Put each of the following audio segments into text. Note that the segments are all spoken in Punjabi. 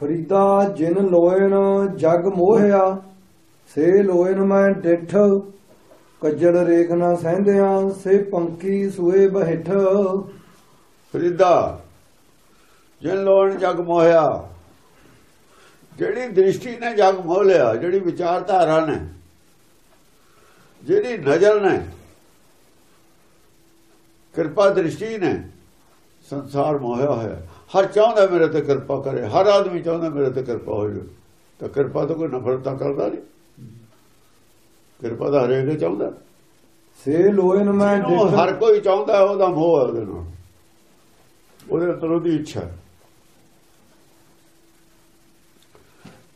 ਫਰੀਦਾ ਜਿਨ ਲੋਇਨ ਜਗ ਮੋਹਿਆ, ਸੇ ਲੋਇਨ ਮੈਂ ਡਿਠ। ਕੱਜਲ ਰੇਖ ਨਾ ਸਹਿੰਦਿਆਂ, ਸੇ ਪੰਕੀ ਸੂਏ ਬਹਿਠ। ਫਰੀਦਾ, ਜਿਨ ਲੋਣ ਜਗ ਮੋਹਿਆ, ਜਿਹੜੀ ਦ੍ਰਿਸ਼ਟੀ ਨੇ ਜਗ ਮੋਹ ਲਿਆ, ਜਿਹੜੀ ਵਿਚਾਰਧਾਰਾ ਨੇ, ਜਿਹੜੀ ਨਜ਼ਰ ਨੇ, ਕਿਰਪਾ ਦ੍ਰਿਸ਼ਟੀ ਨੇ, ਸੰਸਾਰ ਮੋਹਿਆ ਹੋਇਆ। ਹਰ ਚਾਹੁੰਦਾ ਮੇਰੇ ਤੇ ਕਿਰਪਾ ਕਰੇ ਹਰ ਆਦਮੀ ਚਾਹੁੰਦਾ ਮੇਰੇ ਤੇ ਕਿਰਪਾ ਹੋ ਜਾਵੇ। ਤਾਂ ਕਿਰਪਾ ਤਾਂ ਕੋਈ ਨਫ਼ਰਤ ਤਾਂ ਕਰਦਾ ਨਹੀਂ। ਕਿਰਪਾ ਤਾਂ ਹਰੇਕ ਚਾਹੁੰਦਾ। ਸੇ ਲੋਇਨ ਮੈਂ ਹਰ ਕੋਈ ਚਾਹੁੰਦਾ ਉਹਦਾ ਮੋਹ ਹੈ ਉਹਦੇ ਨਾਲ। ਉਹਦੇ ਅੰਦਰੋਂ ਦੀ ਇੱਛਾ।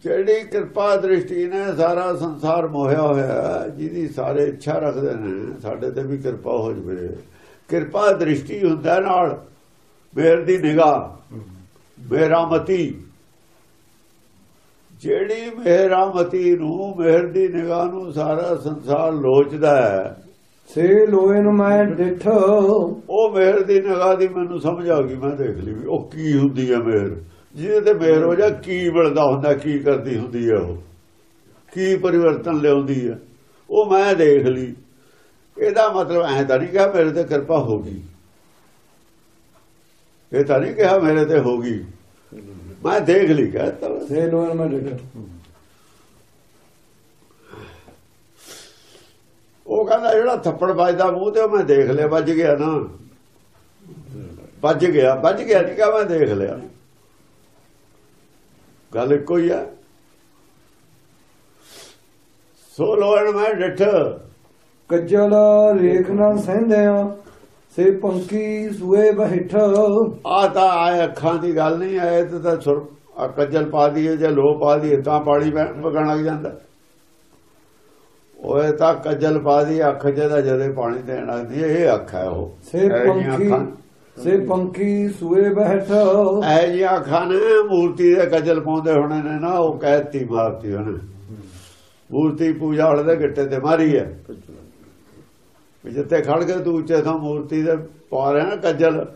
ਜਿਹੜੀ ਕਿਰਪਾ ਦ੍ਰਿਸ਼ਟੀ ਨੇ ਸਾਰਾ ਸੰਸਾਰ ਮੋਹਿਆ ਹੋਇਆ ਜਿਹਦੀ ਸਾਰੇ ਇੱਛਾ ਰੱਖਦੇ ਨੇ ਸਾਡੇ ਤੇ ਵੀ ਕਿਰਪਾ ਹੋ ਜਵੇ। ਕਿਰਪਾ ਦ੍ਰਿਸ਼ਟੀ ਹੁੰਦਾ ਨਾਲ। ਮੇਰ ਦੀ ਨਿਗਾਹ ਮੇਰਾਮਤੀ ਜਿਹੜੀ ਮੇਰਾਮਤੀ ਨੂੰ ਮੇਰ ਦੀ ਨਿਗਾਹ ਨੂੰ ਸਾਰਾ ਸੰਸਾਰ ਲੋਚਦਾ ਹੈ ਸੇ ਲੋਇਨ ਮੈਂ ਡਿਠ। ਉਹ ਮਿਹਰ ਦੀ ਨਿਗਾਹ ਦੀ ਮੈਨੂੰ ਸਮਝ ਆ ਗਈ ਮੈਂ ਦੇਖ ਲਈ ਵੀ ਉਹ ਕੀ ਹੁੰਦੀ ਹੈ ਮਿਹਰ ਜਿਹਦੇ ਤੇ ਮਿਹਰ ਹੋ ਜਾ ਕੀ ਮਿਲਦਾ ਹੁੰਦਾ ਕੀ ਕਰਦੀ ਹੁੰਦੀ ਹੈ ਉਹ? ਕੀ ਪਰਿਵਰਤਨ ਲਿਆਉਂਦੀ ਹੈ? ਉਹ ਮੈਂ ਦੇਖ ਲਈ। ਇਹਦਾ ਮਤਲਬ ਐਂ ਤਾਂ ਨਹੀਂ ਕਿਹਾ ਮੇਰੇ ਤੇ ਕਿਰਪਾ ਹੋ ਗਈ। ਇਹ ਤਾਂ ਨਹੀਂ ਕਿਹਾ ਮੇਰੇ ਤੇ ਹੋ ਗਈ। ਮੈਂ ਦੇਖ ਲਈ ਕਹਤਾ। ਸੇ ਲੋਇਨ ਮੈਂ ਡਿਠ ਉਹ ਕਹਿੰਦਾ ਜਿਹੜਾ ਥੱਪੜ ਵੱਜਦਾ ਮੂੰਹ ਤੇ ਉਹ ਮੈਂ ਦੇਖ ਲਿਆ ਵੱਜ ਗਿਆ ਨਾ। ਵੱਜ ਗਿਆ ਵੱਜ ਗਿਆ ਨਹੀਂ ਕਹਾ ਮੈਂ ਦੇਖ ਲਿਆ। ਗੱਲ ਇੱਕੋ ਹੀ ਹੈ ਸੋ ਲੋਣ ਮੈਂ ਡਿੱਠ। ਕੱਜਲ ਰੇਖ ਨਾ ਸਹਿੰਦਿਆਂ ਸੇ ਪੰਕੀ ਸੂਏ ਬਹਿਠ ਆ ਤਾਂ ਆਏ ਅੱਖਾਂ ਦੀ ਗੱਲ ਨਹੀਂ ਆਏ ਤੇ ਤਾਂ ਸੁਰ ਕੱਜਲ ਪਾ ਦਈਏ ਜਾਂ ਲੋ ਪਾ ਦਈਏ ਤਾਂ ਪਾਣੀ ਵਗਣ ਲੱਗ ਜਾਂਦਾ। ਓਏ ਤਾਂ ਕੱਜਲ ਪਾ ਦੀ ਅੱਖ ਜਿਹਦਾ ਜਦੇ ਪਾਣੀ ਦੇਣ ਲੱਗਦੀ ਇਹ ਅੱਖ ਹੈ ਉਹ। ਸੇ ਪੰਕੀ ਸੇ ਪੰਕੀ ਸੂਏ ਬਹਿਠ ਐ ਜੀਆਂ ਅੱਖਾਂ ਨੇ ਮੂਰਤੀ ਦੇ ਕੱਜਲ ਪਾਉਂਦੇ ਹੋਣੇ ਨੇ ਨਾ ਉਹ ਕਹਿਤੀ ਮਾਰਤੀ ਉਹਨੇ। ਮੂਰਤੀ ਪੂਜਾ ਵਾਲੇ ਦੇ ਗਿੱਟੇ ਤੇ ਮਾਰੀ ਹੈ। ਵੀ ਜਿੱਥੇ ਖੜ ਕੇ ਤੂੰ ਉੱਚੇ ਥਾਂ ਮੂਰਤੀ ਦੇ ਪਾ ਰਿਹਾ ਨਾ ਕੱਜਲ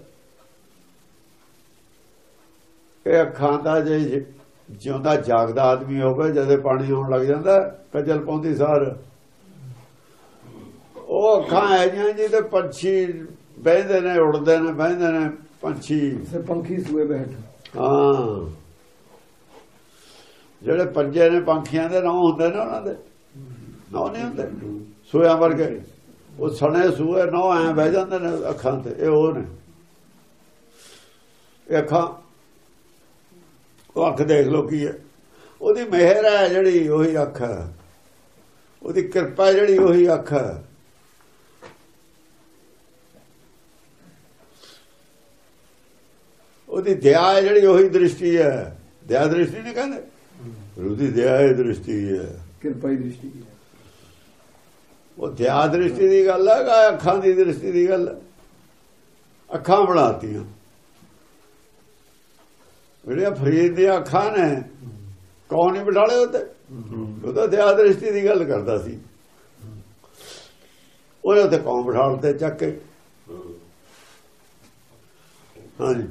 ਇਹ ਅੱਖਾਂ ਦਾ ਜੇ ਜ- ਜਿਉਂਦਾ ਜਾਗਦਾ ਆਦਮੀ ਹੋਵੇ ਜਦੇ ਪਾਣੀ ਆਉਣ ਲੱਗ ਜਾਂਦਾ ਕੱਜਲ ਪਾਉਂਦੀ ਸਾਰ। ਉਹ ਅੱਖਾਂ ਐ ਜੀਆਂ ਜੀ ਤੇ ਪੰਛੀ ਬਹਿੰਦੇ ਨੇ ਉੜਦੇ ਨੇ ਬਹਿੰਦੇ ਨੇ ਪੰਛੀ। ਸੇ ਪੰਖੀ ਸੂਏ ਬਹਿਠ ਹਾਂ। ਜਿਹੜੇ ਪੰਜੇ ਨੇ ਪੰਖੀਆਂ ਦੇ ਨਾਂ ਹੁੰਦੇ ਨੇ ਉਹਨਾਂ ਦੇ। ਨਾਂ ਨਹੀਂ ਹੁੰਦੇ। ਸੋਇਆ ਵਰਗੇ। ਉਹ ਸਣੇ ਸੂਏ ਨਾਂ ਐ ਬਹਿ ਜਾਂਦੇ ਨੇ ਅੱਖਾਂ ਤੇ ਇਹ ਉਹ ਨੇ। ਇਹ ਅੱਖਾਂ ਉਹ ਅੱਖ ਦੇਖ ਲੋ ਕੀ ਹੈ। ਉਹਦੀ ਮਿਹਰ ਹੈ ਜਿਹੜੀ ਉਹੀ ਅੱਖ ਹੈ। ਉਹਦੀ ਕਿਰਪਾ ਜਿਹੜੀ ਉਹੀ ਅੱਖ ਹੈ। ਉਹਦੀ ਦਇਆ ਹੈ ਜਿਹੜੀ ਉਹੀ ਦ੍ਰਿਸ਼ਟੀ ਹੈ। ਦਇਆ ਦ੍ਰਿਸ਼ਟੀ ਨਹੀਂ ਕਹਿੰਦੇ? ਉਹਦੀ ਦਇਆ ਹੈ ਦ੍ਰਿਸ਼ਟੀ ਹੈ। ਕਿਰਪਾ ਦੀ ਦ੍ਰਿਸ਼ਟੀ ਹੈ? ਉਹ ਦਇਆ ਦ੍ਰਿਸ਼ਟੀ ਦੀ ਗੱਲ ਹੈ ਅੱਖਾਂ ਦੀ ਦ੍ਰਿਸ਼ਟੀ ਦੀ ਗੱਲ ਹੈ ਅੱਖਾਂ ਬਣਾਤੀਆਂ। ਜਿਹੜੀਆਂ ਫਰੀਦ ਦੀਆਂ ਅੱਖਾਂ ਨੇ, ਕੌਣ ਨਹੀਂ ਬਿਠਾਲੇ ਉੱਤੇ ਉਹ ਤਾਂ ਦਇਆ ਦ੍ਰਿਸ਼ਟੀ ਦੀ ਗੱਲ ਕਰਦਾ ਸੀ। ਉਹਨੇ ਉੱਤੇ ਕੌਣ ਬਿਠਾਲ ਤੇ ਚੱਕ ਕੇ। ਹਾਂਜੀ।